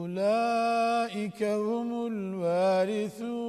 أولئك هم الوارثون.